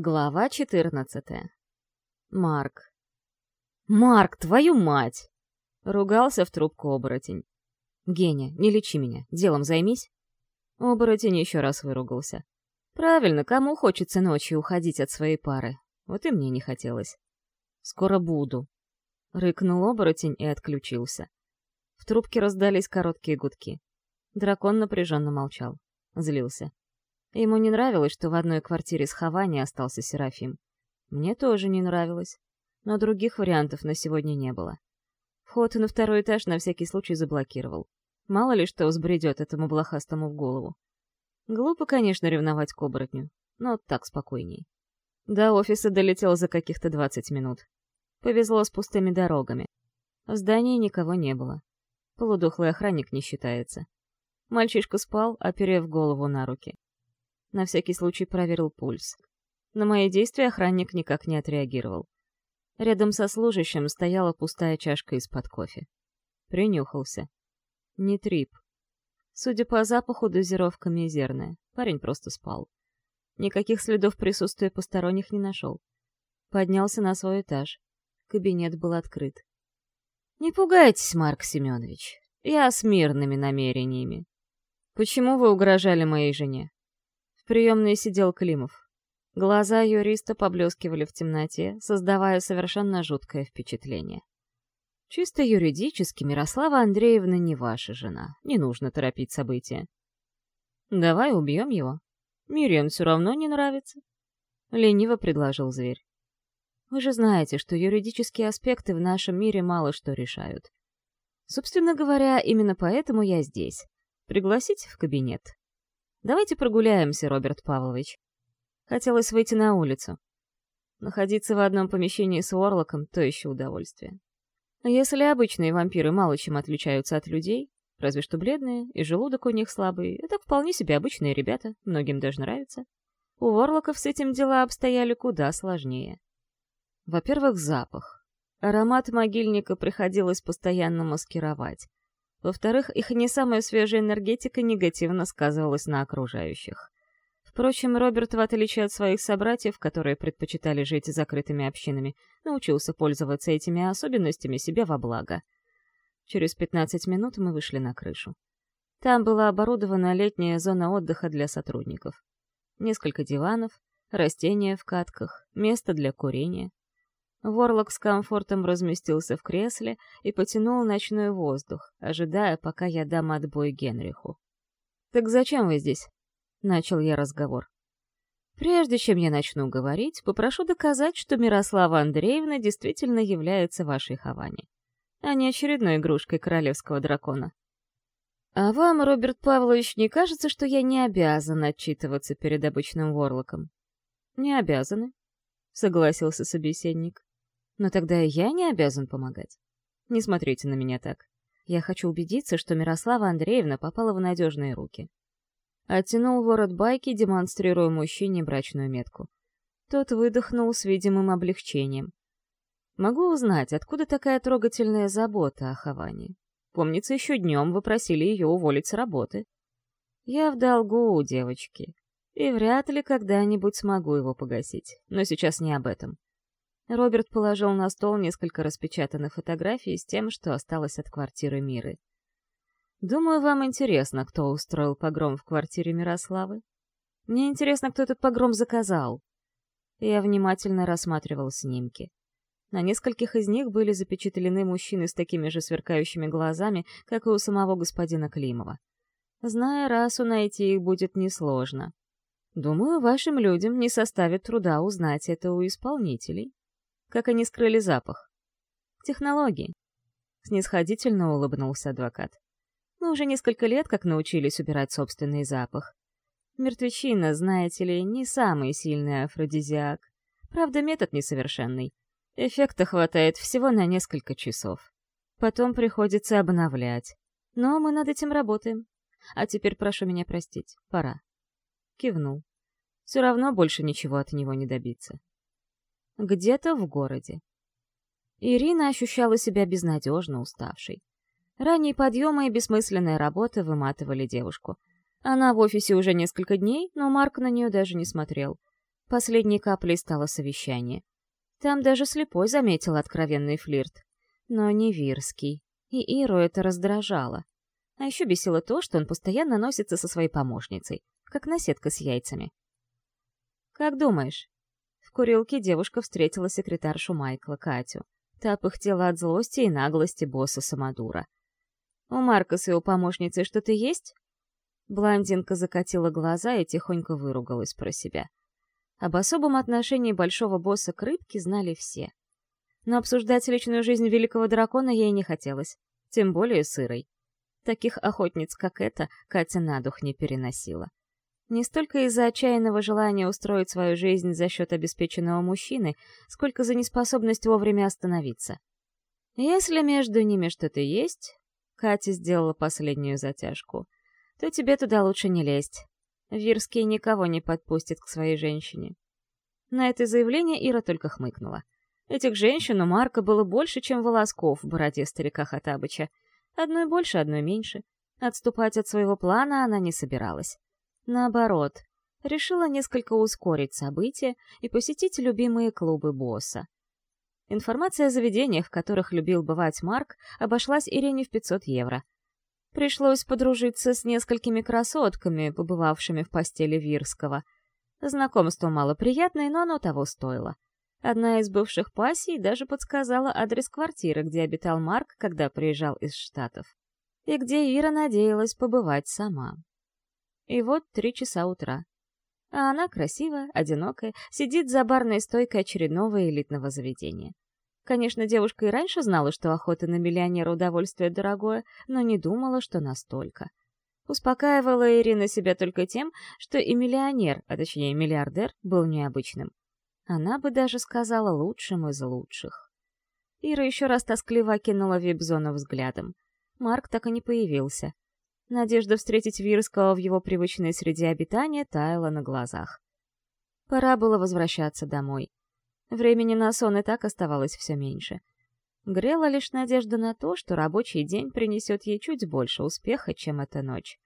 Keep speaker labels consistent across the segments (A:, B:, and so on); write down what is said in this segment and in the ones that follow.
A: Глава 14. Марк. «Марк, твою мать!» — ругался в трубку оборотень. «Геня, не лечи меня, делом займись». Оборотень еще раз выругался. «Правильно, кому хочется ночью уходить от своей пары? Вот и мне не хотелось. Скоро буду». Рыкнул оборотень и отключился. В трубке раздались короткие гудки. Дракон напряженно молчал. Злился. Ему не нравилось, что в одной квартире с Хавани остался Серафим. Мне тоже не нравилось. Но других вариантов на сегодня не было. Вход на второй этаж на всякий случай заблокировал. Мало ли что взбредет этому блохастому в голову. Глупо, конечно, ревновать к оборотню, но так спокойней. До офиса долетел за каких-то 20 минут. Повезло с пустыми дорогами. В здании никого не было. Полудохлый охранник не считается. Мальчишка спал, оперев голову на руки. На всякий случай проверил пульс. На мои действия охранник никак не отреагировал. Рядом со служащим стояла пустая чашка из-под кофе. Принюхался. Не трип. Судя по запаху, дозировка мизерная. Парень просто спал. Никаких следов присутствия посторонних не нашел. Поднялся на свой этаж. Кабинет был открыт. «Не пугайтесь, Марк Семенович. Я с мирными намерениями. Почему вы угрожали моей жене?» приемной сидел Климов. Глаза юриста поблескивали в темноте, создавая совершенно жуткое впечатление. Чисто юридически Мирослава Андреевна не ваша жена. Не нужно торопить события. Давай убьем его. Мирем все равно не нравится. Лениво предложил зверь. Вы же знаете, что юридические аспекты в нашем мире мало что решают. Собственно говоря, именно поэтому я здесь. Пригласите в кабинет. Давайте прогуляемся, Роберт Павлович. Хотелось выйти на улицу. Находиться в одном помещении с Уорлоком — то еще удовольствие. А если обычные вампиры мало чем отличаются от людей, разве что бледные, и желудок у них слабый, это вполне себе обычные ребята, многим даже нравится. У Уорлоков с этим дела обстояли куда сложнее. Во-первых, запах. Аромат могильника приходилось постоянно маскировать. Во-вторых, их не самая свежая энергетика негативно сказывалась на окружающих. Впрочем, Роберт, в отличие от своих собратьев, которые предпочитали жить закрытыми общинами, научился пользоваться этими особенностями себе во благо. Через 15 минут мы вышли на крышу. Там была оборудована летняя зона отдыха для сотрудников. Несколько диванов, растения в катках, место для курения. Ворлок с комфортом разместился в кресле и потянул ночной воздух, ожидая, пока я дам отбой Генриху. «Так зачем вы здесь?» — начал я разговор. «Прежде чем я начну говорить, попрошу доказать, что Мирослава Андреевна действительно является вашей Хавани, а не очередной игрушкой королевского дракона. А вам, Роберт Павлович, не кажется, что я не обязан отчитываться перед обычным ворлоком?» «Не обязаны», — согласился собеседник. Но тогда я не обязан помогать. Не смотрите на меня так. Я хочу убедиться, что Мирослава Андреевна попала в надежные руки. Оттянул ворот байки, демонстрируя мужчине брачную метку. Тот выдохнул с видимым облегчением. Могу узнать, откуда такая трогательная забота о Хаване. Помнится, еще днем вы просили ее уволить с работы. Я в долгу у девочки. И вряд ли когда-нибудь смогу его погасить. Но сейчас не об этом. Роберт положил на стол несколько распечатанных фотографий с тем, что осталось от квартиры Миры. «Думаю, вам интересно, кто устроил погром в квартире Мирославы. Мне интересно, кто этот погром заказал». Я внимательно рассматривал снимки. На нескольких из них были запечатлены мужчины с такими же сверкающими глазами, как и у самого господина Климова. Зная расу, найти их будет несложно. Думаю, вашим людям не составит труда узнать это у исполнителей как они скрыли запах. Технологии. Снисходительно улыбнулся адвокат. Мы уже несколько лет как научились убирать собственный запах. Мертвечина, знаете ли, не самый сильный афродизиак. Правда, метод несовершенный. Эффекта хватает всего на несколько часов. Потом приходится обновлять. Но мы над этим работаем. А теперь прошу меня простить, пора. Кивнул. Все равно больше ничего от него не добиться где-то в городе. Ирина ощущала себя безнадежно уставшей. Ранние подъемы и бессмысленная работа выматывали девушку. Она в офисе уже несколько дней, но Марк на нее даже не смотрел. Последней каплей стало совещание. Там даже слепой заметил откровенный флирт. Но не Вирский. И Иру это раздражало. А еще бесило то, что он постоянно носится со своей помощницей, как наседка с яйцами. «Как думаешь, курилке девушка встретила секретаршу Майкла Катю. Та пыхтела от злости и наглости босса Самодура. «У Маркоса и у помощницы что-то есть?» Блондинка закатила глаза и тихонько выругалась про себя. Об особом отношении большого босса к рыбке знали все. Но обсуждать личную жизнь великого дракона ей не хотелось, тем более сырой. Таких охотниц, как эта, Катя на дух не переносила не столько из-за отчаянного желания устроить свою жизнь за счет обеспеченного мужчины, сколько за неспособность вовремя остановиться. Если между ними что-то есть, Катя сделала последнюю затяжку, то тебе туда лучше не лезть. Вирский никого не подпустит к своей женщине. На это заявление Ира только хмыкнула. Этих женщин у Марка было больше, чем волосков в бороде старика Хатабыча. Одной больше, одной меньше. Отступать от своего плана она не собиралась. Наоборот, решила несколько ускорить события и посетить любимые клубы босса. Информация о заведениях, в которых любил бывать Марк, обошлась Ирине в 500 евро. Пришлось подружиться с несколькими красотками, побывавшими в постели Вирского. Знакомство малоприятное, но оно того стоило. Одна из бывших пассий даже подсказала адрес квартиры, где обитал Марк, когда приезжал из Штатов. И где Ира надеялась побывать сама. И вот три часа утра. А она красивая, одинокая, сидит за барной стойкой очередного элитного заведения. Конечно, девушка и раньше знала, что охота на миллионера удовольствие дорогое, но не думала, что настолько. Успокаивала Ирина себя только тем, что и миллионер, а точнее миллиардер, был необычным. Она бы даже сказала лучшим из лучших. Ира еще раз тоскливо кинула вип-зону взглядом. Марк так и не появился. Надежда встретить Вирского в его привычной среде обитания таяла на глазах. Пора было возвращаться домой. Времени на сон и так оставалось все меньше. Грела лишь надежда на то, что рабочий день принесет ей чуть больше успеха, чем эта ночь.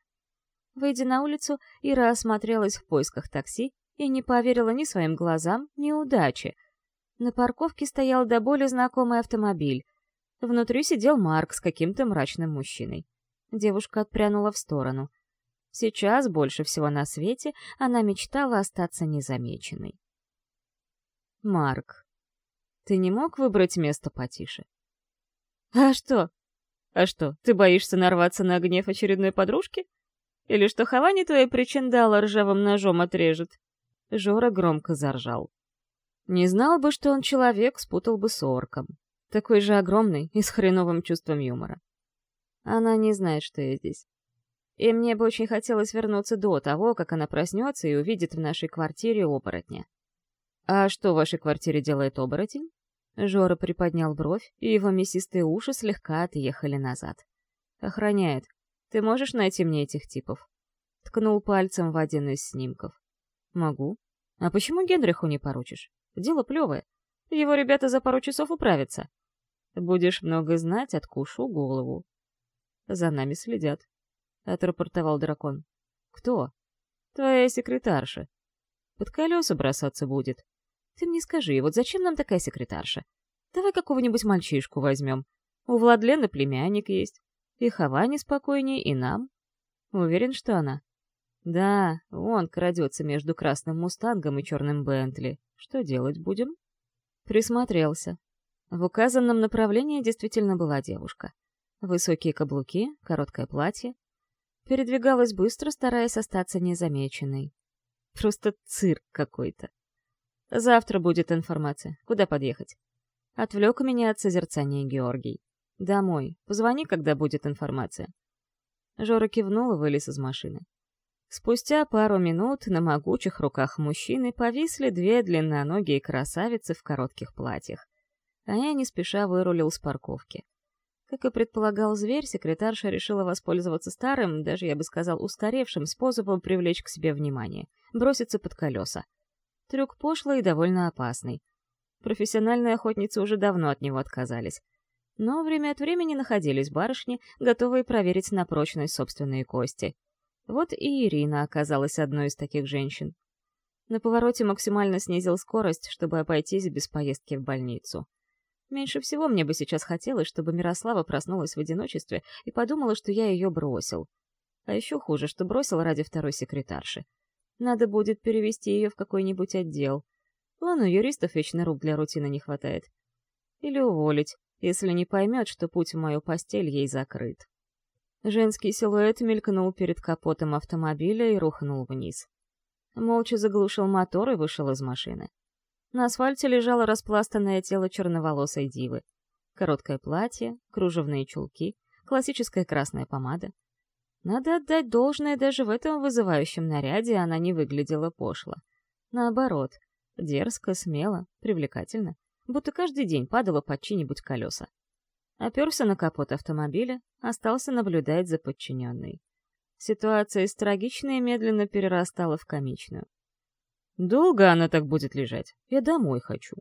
A: Выйдя на улицу, Ира осмотрелась в поисках такси и не поверила ни своим глазам, ни удаче. На парковке стоял до боли знакомый автомобиль. Внутри сидел Марк с каким-то мрачным мужчиной. Девушка отпрянула в сторону. Сейчас больше всего на свете она мечтала остаться незамеченной. «Марк, ты не мог выбрать место потише?» «А что? А что, ты боишься нарваться на гнев очередной подружки? Или что Хавани твои причиндала ржавым ножом отрежет?» Жора громко заржал. Не знал бы, что он человек, спутал бы с орком. Такой же огромный и с хреновым чувством юмора. Она не знает, что я здесь. И мне бы очень хотелось вернуться до того, как она проснется и увидит в нашей квартире оборотня. «А что в вашей квартире делает оборотень?» Жора приподнял бровь, и его мясистые уши слегка отъехали назад. «Охраняет. Ты можешь найти мне этих типов?» Ткнул пальцем в один из снимков. «Могу. А почему Генриху не поручишь? Дело плевое. Его ребята за пару часов управятся. Будешь много знать, откушу голову». «За нами следят», — отрапортовал дракон. «Кто?» «Твоя секретарша. Под колеса бросаться будет. Ты мне скажи, вот зачем нам такая секретарша? Давай какого-нибудь мальчишку возьмем. У Владлена племянник есть. И Хаване спокойнее, и нам. Уверен, что она?» «Да, он крадется между красным мустангом и черным Бентли. Что делать будем?» Присмотрелся. В указанном направлении действительно была девушка. Высокие каблуки, короткое платье. Передвигалась быстро, стараясь остаться незамеченной. Просто цирк какой-то. Завтра будет информация. Куда подъехать? Отвлек меня от созерцания Георгий. Домой. Позвони, когда будет информация. Жора кивнул и вылез из машины. Спустя пару минут на могучих руках мужчины повисли две длинноногие красавицы в коротких платьях. А я не спеша вырулил с парковки. Как и предполагал зверь, секретарша решила воспользоваться старым, даже, я бы сказал, устаревшим способом привлечь к себе внимание — броситься под колеса. Трюк пошлый и довольно опасный. Профессиональные охотницы уже давно от него отказались. Но время от времени находились барышни, готовые проверить на прочность собственные кости. Вот и Ирина оказалась одной из таких женщин. На повороте максимально снизил скорость, чтобы обойтись без поездки в больницу. Меньше всего мне бы сейчас хотелось, чтобы Мирослава проснулась в одиночестве и подумала, что я ее бросил. А еще хуже, что бросил ради второй секретарши. Надо будет перевести ее в какой-нибудь отдел. Вон юристов вечно рук для рутины не хватает. Или уволить, если не поймет, что путь в мою постель ей закрыт. Женский силуэт мелькнул перед капотом автомобиля и рухнул вниз. Молча заглушил мотор и вышел из машины. На асфальте лежало распластанное тело черноволосой дивы. Короткое платье, кружевные чулки, классическая красная помада. Надо отдать должное, даже в этом вызывающем наряде она не выглядела пошло. Наоборот, дерзко, смело, привлекательно, будто каждый день падала под чьи-нибудь колеса. Оперся на капот автомобиля, остался наблюдать за подчиненной. Ситуация из трагичной медленно перерастала в комичную. Долго она так будет лежать? Я домой хочу.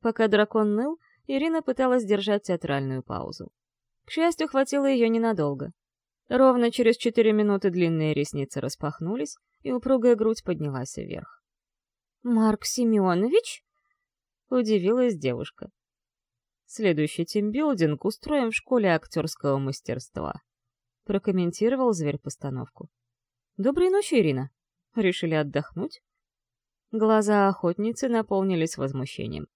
A: Пока дракон ныл, Ирина пыталась держать театральную паузу. К счастью, хватило ее ненадолго. Ровно через четыре минуты длинные ресницы распахнулись, и упругая грудь поднялась вверх. «Марк Семенович?» — удивилась девушка. «Следующий тимбилдинг устроим в школе актерского мастерства», — прокомментировал зверь постановку. «Доброй ночи, Ирина. Решили отдохнуть?» Глаза охотницы наполнились возмущением.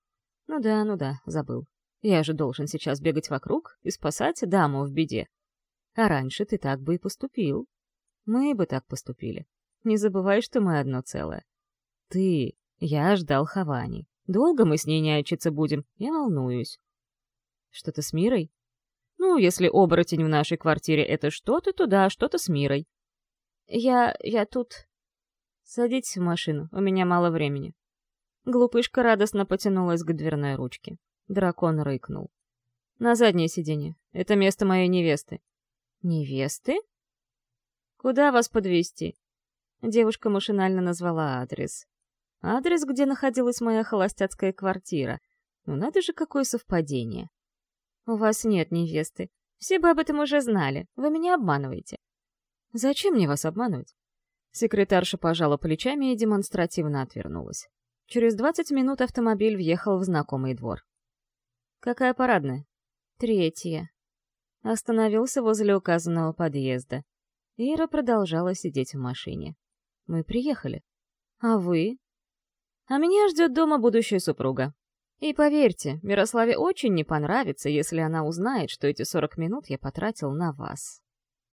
A: «Ну да, ну да, забыл. Я же должен сейчас бегать вокруг и спасать даму в беде. А раньше ты так бы и поступил. Мы бы так поступили. Не забывай, что мы одно целое. Ты, я ждал Хавани. Долго мы с ней нянчиться будем, я волнуюсь. Что-то с Мирой? Ну, если оборотень в нашей квартире — это что-то, то да, что-то с Мирой. Я... я тут... «Садитесь в машину, у меня мало времени». Глупышка радостно потянулась к дверной ручке. Дракон рыкнул. «На заднее сиденье. Это место моей невесты». «Невесты?» «Куда вас подвести? Девушка машинально назвала адрес. Адрес, где находилась моя холостяцкая квартира. Ну надо же, какое совпадение. «У вас нет невесты. Все бы об этом уже знали. Вы меня обманываете». «Зачем мне вас обманывать? Секретарша пожала плечами и демонстративно отвернулась. Через 20 минут автомобиль въехал в знакомый двор. «Какая парадная?» «Третья». Остановился возле указанного подъезда. Ира продолжала сидеть в машине. «Мы приехали». «А вы?» «А меня ждет дома будущая супруга. И поверьте, Мирославе очень не понравится, если она узнает, что эти 40 минут я потратил на вас».